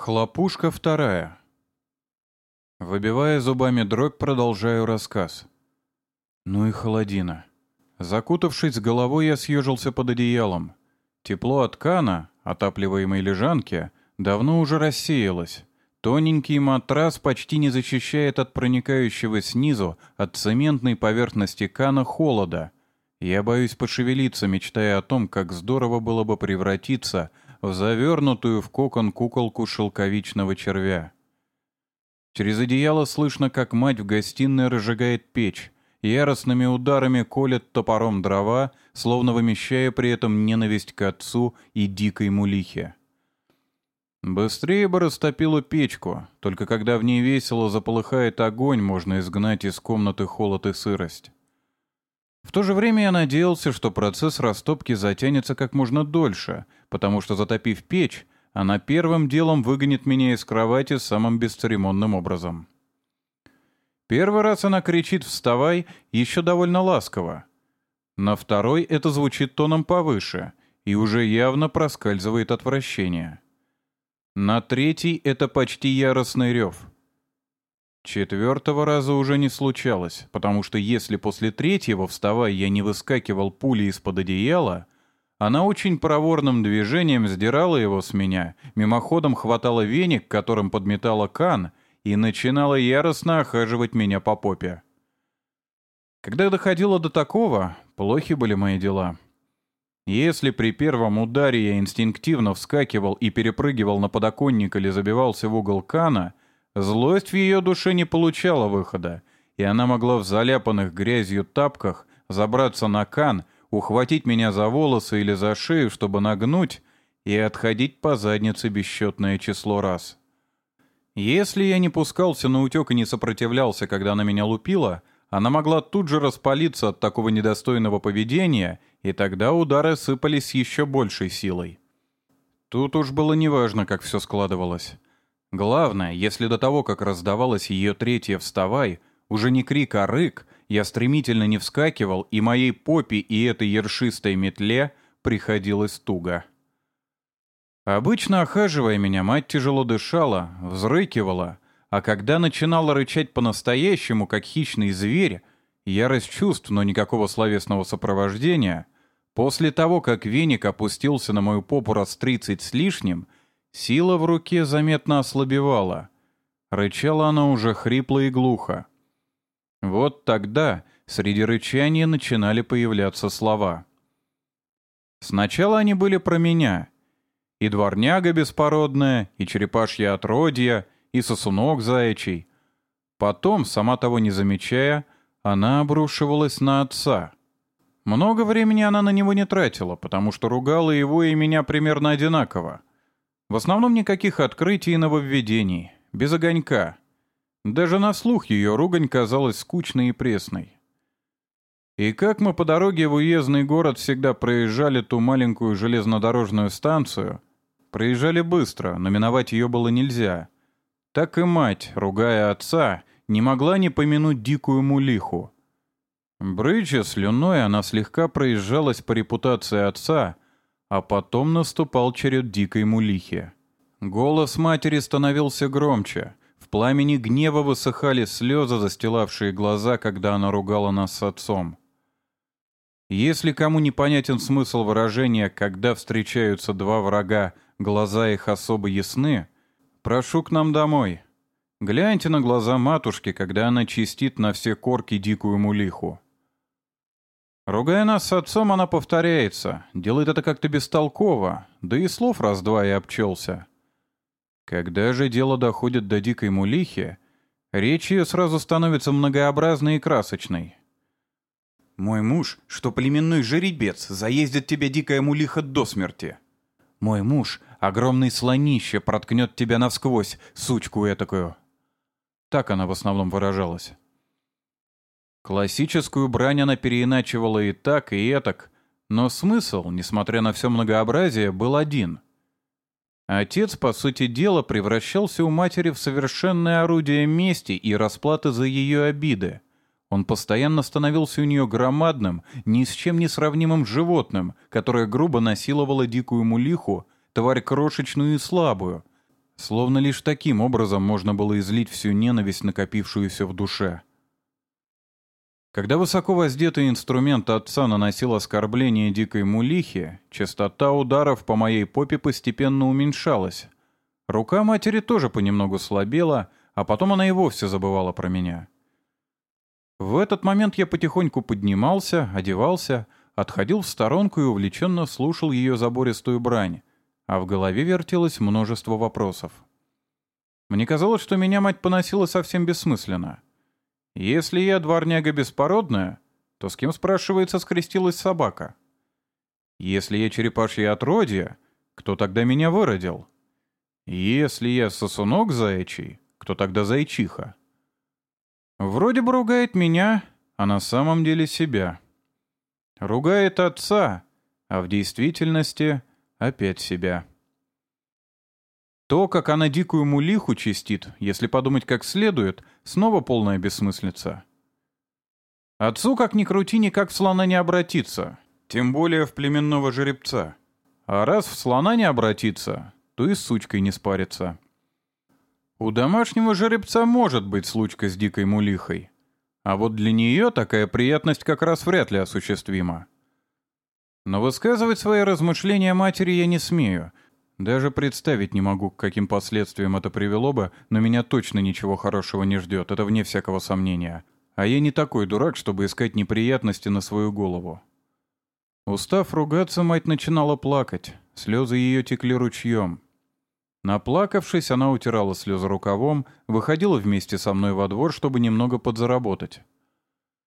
Хлопушка вторая. Выбивая зубами дробь, продолжаю рассказ. Ну и холодина. Закутавшись с головой, я съежился под одеялом. Тепло от кана, отапливаемой лежанки, давно уже рассеялось. Тоненький матрас почти не защищает от проникающего снизу, от цементной поверхности кана холода. Я боюсь пошевелиться, мечтая о том, как здорово было бы превратиться в завернутую в кокон куколку шелковичного червя. Через одеяло слышно, как мать в гостиной разжигает печь, яростными ударами колет топором дрова, словно вымещая при этом ненависть к отцу и дикой мулихе. Быстрее бы растопила печку, только когда в ней весело заполыхает огонь, можно изгнать из комнаты холод и сырость. В то же время я надеялся, что процесс растопки затянется как можно дольше, потому что, затопив печь, она первым делом выгонит меня из кровати самым бесцеремонным образом. Первый раз она кричит «вставай» еще довольно ласково. На второй это звучит тоном повыше и уже явно проскальзывает отвращение. На третий это почти яростный рев. Четвертого раза уже не случалось, потому что если после третьего, вставая, я не выскакивал пули из-под одеяла, она очень проворным движением сдирала его с меня, мимоходом хватала веник, которым подметала кан, и начинала яростно охаживать меня по попе. Когда доходило до такого, плохи были мои дела. Если при первом ударе я инстинктивно вскакивал и перепрыгивал на подоконник или забивался в угол кана — Злость в ее душе не получала выхода, и она могла в заляпанных грязью тапках забраться на кан, ухватить меня за волосы или за шею, чтобы нагнуть, и отходить по заднице бесчетное число раз. Если я не пускался на утек и не сопротивлялся, когда она меня лупила, она могла тут же распалиться от такого недостойного поведения, и тогда удары сыпались с еще большей силой. Тут уж было неважно, как все складывалось. Главное, если до того, как раздавалась ее третья «вставай», уже не крик, а рык, я стремительно не вскакивал, и моей попе и этой ершистой метле приходилось туго. Обычно, охаживая меня, мать тяжело дышала, взрыкивала, а когда начинала рычать по-настоящему, как хищный зверь, ярость чувств, но никакого словесного сопровождения, после того, как веник опустился на мою попу раз тридцать с лишним — Сила в руке заметно ослабевала. Рычала она уже хрипло и глухо. Вот тогда среди рычания начинали появляться слова. Сначала они были про меня. И дворняга беспородная, и черепашья отродья, и сосунок заячий. Потом, сама того не замечая, она обрушивалась на отца. Много времени она на него не тратила, потому что ругала его и меня примерно одинаково. В основном никаких открытий и нововведений, без огонька. Даже на слух ее ругань казалась скучной и пресной. И как мы по дороге в уездный город всегда проезжали ту маленькую железнодорожную станцию, проезжали быстро, но миновать ее было нельзя, так и мать, ругая отца, не могла не помянуть дикую мулиху. Брыча слюной, она слегка проезжалась по репутации отца, а потом наступал черед дикой мулихи. Голос матери становился громче. Пламени гнева высыхали слезы, застилавшие глаза, когда она ругала нас с отцом. Если кому непонятен смысл выражения «когда встречаются два врага, глаза их особо ясны», прошу к нам домой. Гляньте на глаза матушки, когда она чистит на все корки дикую мулиху. Ругая нас с отцом, она повторяется. Делает это как-то бестолково, да и слов раз-два и обчелся. Когда же дело доходит до дикой мулихи, речь ее сразу становится многообразной и красочной. «Мой муж, что племенной жеребец, заездит тебя дикая мулиха до смерти. Мой муж, огромный слонище, проткнет тебя насквозь, сучку этакую». Так она в основном выражалась. Классическую брань она переиначивала и так, и этак, но смысл, несмотря на все многообразие, был один. Отец, по сути дела, превращался у матери в совершенное орудие мести и расплаты за ее обиды. Он постоянно становился у нее громадным, ни с чем не сравнимым животным, которое грубо насиловало дикую мулиху, тварь крошечную и слабую, Словно лишь таким образом можно было излить всю ненависть, накопившуюся в душе. Когда высоко воздетый инструмент отца наносил оскорбление дикой мулихе, частота ударов по моей попе постепенно уменьшалась. Рука матери тоже понемногу слабела, а потом она и вовсе забывала про меня. В этот момент я потихоньку поднимался, одевался, отходил в сторонку и увлеченно слушал ее забористую брань, а в голове вертелось множество вопросов. Мне казалось, что меня мать поносила совсем бессмысленно — если я дворняга беспородная, то с кем, спрашивается, скрестилась собака? Если я черепашье отродье, кто тогда меня выродил? Если я сосунок заячий, кто тогда зайчиха? Вроде бы ругает меня, а на самом деле себя. Ругает отца, а в действительности опять себя. То, как она дикую мулиху чистит, если подумать как следует, снова полная бессмыслица. Отцу, как ни крути, никак в слона не обратиться, тем более в племенного жеребца. А раз в слона не обратиться, то и с сучкой не спарится. У домашнего жеребца может быть случка с дикой мулихой, а вот для нее такая приятность как раз вряд ли осуществима. Но высказывать свои размышления матери я не смею, даже представить не могу, к каким последствиям это привело бы, но меня точно ничего хорошего не ждет, это вне всякого сомнения. А я не такой дурак, чтобы искать неприятности на свою голову. Устав ругаться, мать начинала плакать. Слезы ее текли ручьем. Наплакавшись, она утирала слезы рукавом, выходила вместе со мной во двор, чтобы немного подзаработать.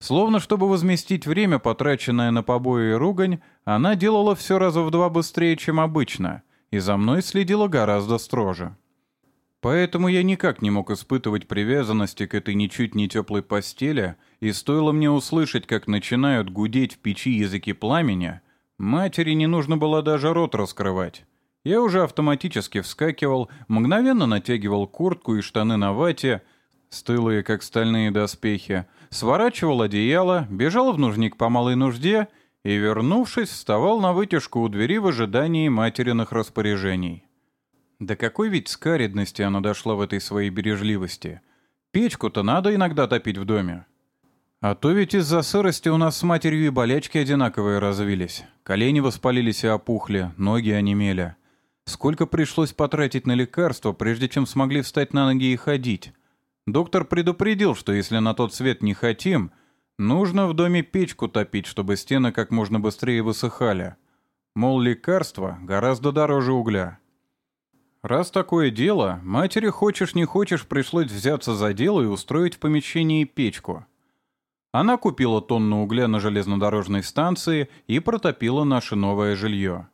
Словно чтобы возместить время, потраченное на побои и ругань, она делала все раза в два быстрее, чем обычно — и за мной следила гораздо строже. Поэтому я никак не мог испытывать привязанности к этой ничуть не теплой постели, и стоило мне услышать, как начинают гудеть в печи языки пламени, матери не нужно было даже рот раскрывать. Я уже автоматически вскакивал, мгновенно натягивал куртку и штаны на вате, стылые, как стальные доспехи, сворачивал одеяло, бежал в нужник по малой нужде — и, вернувшись, вставал на вытяжку у двери в ожидании материных распоряжений. До какой ведь скаридности она дошла в этой своей бережливости. Печку-то надо иногда топить в доме. А то ведь из-за сырости у нас с матерью и болячки одинаковые развились. Колени воспалились и опухли, ноги онемели. Сколько пришлось потратить на лекарства, прежде чем смогли встать на ноги и ходить. Доктор предупредил, что если на тот свет не хотим — Нужно в доме печку топить, чтобы стены как можно быстрее высыхали. Мол, лекарство гораздо дороже угля. Раз такое дело, матери хочешь не хочешь пришлось взяться за дело и устроить в помещении печку. Она купила тонну угля на железнодорожной станции и протопила наше новое жилье.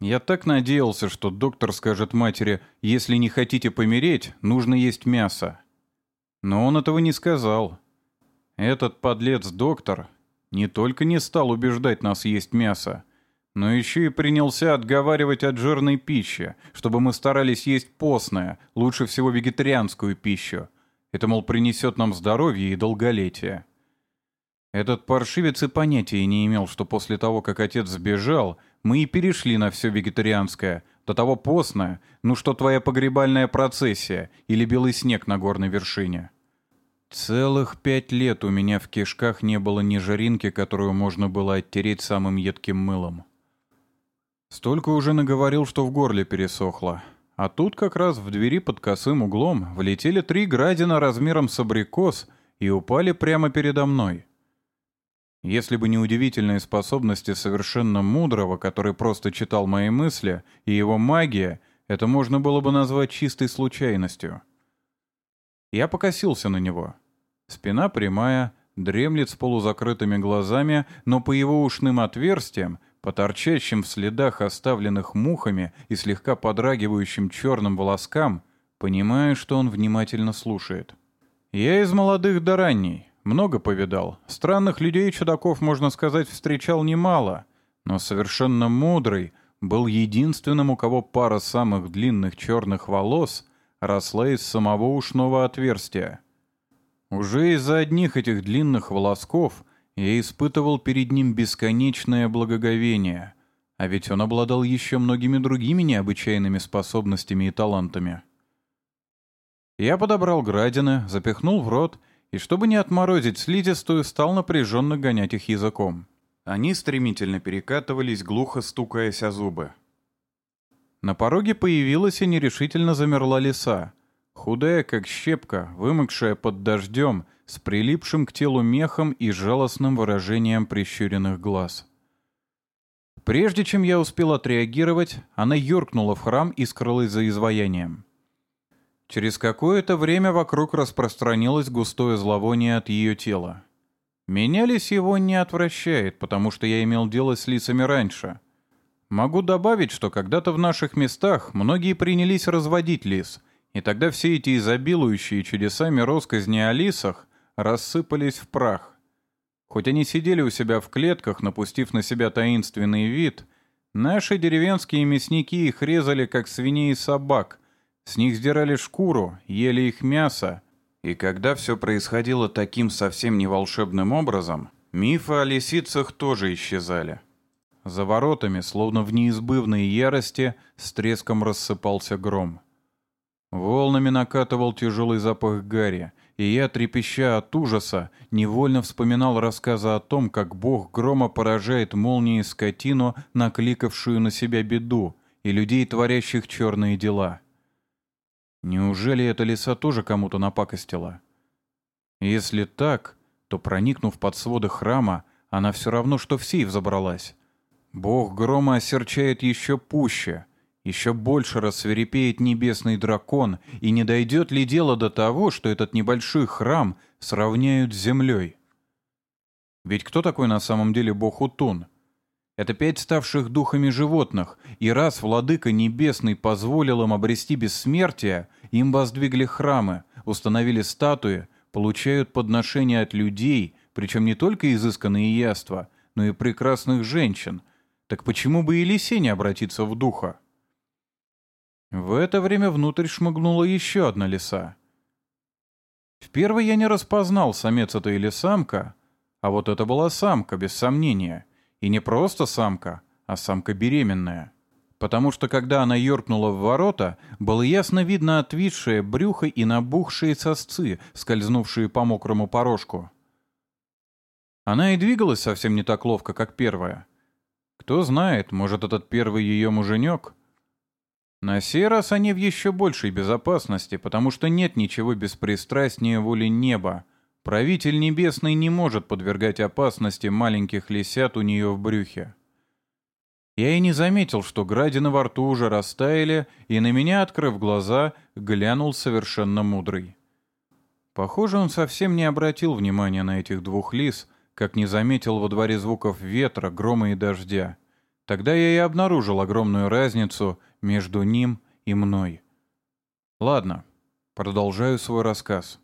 Я так надеялся, что доктор скажет матери, если не хотите помереть, нужно есть мясо. Но он этого не сказал. Этот подлец-доктор не только не стал убеждать нас есть мясо, но еще и принялся отговаривать от жирной пищи, чтобы мы старались есть постное, лучше всего вегетарианскую пищу. Это, мол, принесет нам здоровье и долголетие. Этот паршивец и понятия не имел, что после того, как отец сбежал, мы и перешли на все вегетарианское, до того постное, ну что твоя погребальная процессия или белый снег на горной вершине. Целых пять лет у меня в кишках не было ни жаринки, которую можно было оттереть самым едким мылом. Столько уже наговорил, что в горле пересохло. А тут как раз в двери под косым углом влетели три градина размером с абрикос и упали прямо передо мной. Если бы не удивительные способности совершенно мудрого, который просто читал мои мысли, и его магия, это можно было бы назвать чистой случайностью. Я покосился на него — Спина прямая, дремлет с полузакрытыми глазами, но по его ушным отверстиям, по торчащим в следах, оставленных мухами и слегка подрагивающим черным волоскам, понимаю, что он внимательно слушает. Я из молодых до ранней, много повидал. Странных людей и чудаков, можно сказать, встречал немало, но совершенно мудрый был единственным, у кого пара самых длинных черных волос росла из самого ушного отверстия — уже из-за одних этих длинных волосков я испытывал перед ним бесконечное благоговение, а ведь он обладал еще многими другими необычайными способностями и талантами. Я подобрал градины, запихнул в рот и, чтобы не отморозить слизистую, стал напряженно гонять их языком. Они стремительно перекатывались, глухо стукаясь о зубы. На пороге появилась и нерешительно замерла лиса. Худая, как щепка, вымокшая под дождем, с прилипшим к телу мехом и жалостным выражением прищуренных глаз. Прежде чем я успел отреагировать, она юркнула в храм и скрылась за изваянием. Через какое-то время вокруг распространилось густое зловоние от ее тела. Меня лис его не отвращает, потому что я имел дело с лицами раньше. Могу добавить, что когда-то в наших местах многие принялись разводить лис, и тогда все эти изобилующие чудесами росказни о лисах рассыпались в прах. Хоть они сидели у себя в клетках, напустив на себя таинственный вид, наши деревенские мясники их резали, как свиней и собак, с них сдирали шкуру, ели их мясо, и когда все происходило таким совсем не волшебным образом, мифы о лисицах тоже исчезали. За воротами, словно в неизбывной ярости, с треском рассыпался гром. Волнами накатывал тяжелый запах гари, и я, трепеща от ужаса, невольно вспоминал рассказы о том, как бог грома поражает молнией скотину, накликавшую на себя беду, и людей, творящих черные дела. Неужели эта лиса тоже кому-то напакостила? Если так, то, проникнув под своды храма, она все равно, что в сейф забралась. Бог грома осерчает еще пуще — еще больше рассверепеет небесный дракон, и не дойдет ли дело до того, что этот небольшой храм сравняют с землей? Ведь кто такой на самом деле бог Утун? Это пять ставших духами животных, и раз Владыка Небесный позволил им обрести бессмертие, им воздвигли храмы, установили статуи, получают подношения от людей, причем не только изысканные яства, но и прекрасных женщин. Так почему бы и Лисе не обратиться в духа? В это время внутрь шмыгнула еще одна лиса. В первой я не распознал, самец это или самка, а вот это была самка, без сомнения. И не просто самка, а самка беременная. Потому что когда она юркнула в ворота, было ясно видно отвисшее брюхо и набухшие сосцы, скользнувшие по мокрому порожку. Она и двигалась совсем не так ловко, как первая. Кто знает, может, этот первый ее муженек — на сей раз они в еще большей безопасности, потому что нет ничего беспристрастнее воли неба. Правитель Небесный не может подвергать опасности маленьких лисят у нее в брюхе. Я и не заметил, что градины во рту уже растаяли, и на меня, открыв глаза, глянул совершенно мудрый. Похоже, он совсем не обратил внимания на этих двух лис, как не заметил во дворе звуков ветра, грома и дождя. Тогда я и обнаружил огромную разницу между ним и мной. Ладно, продолжаю свой рассказ.